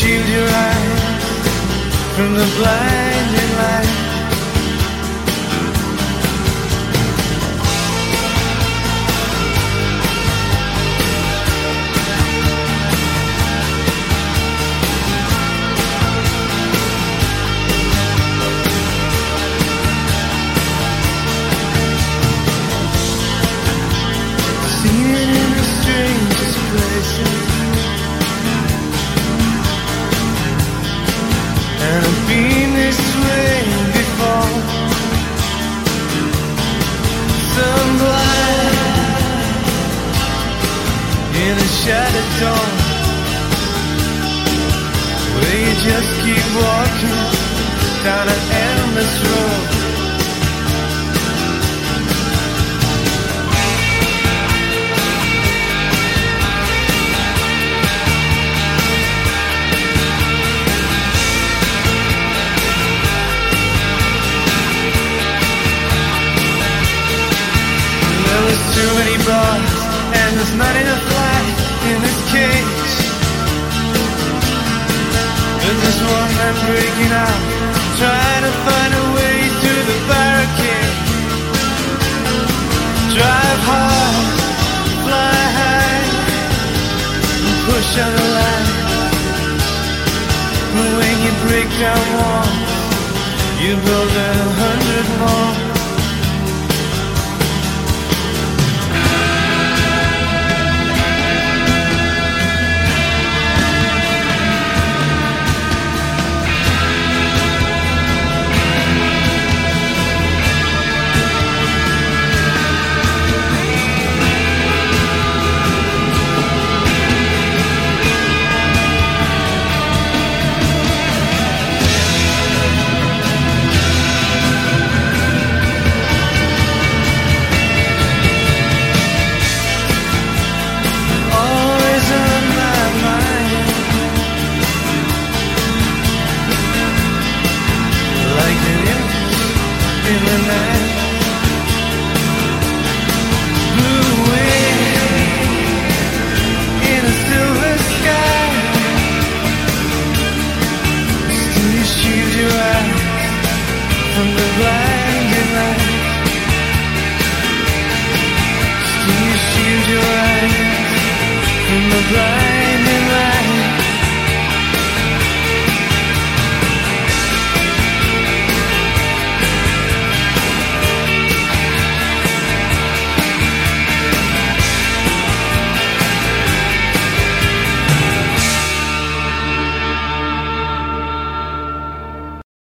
shield your eyes from the blinding light. Just keep walking down an endless road. Too and there's not enough light in this cage. There's one man breaking out, trying to find a way to the barricade. Drive hard, fly high, and push on the line. But when you break down walls, you build a hundred more. Still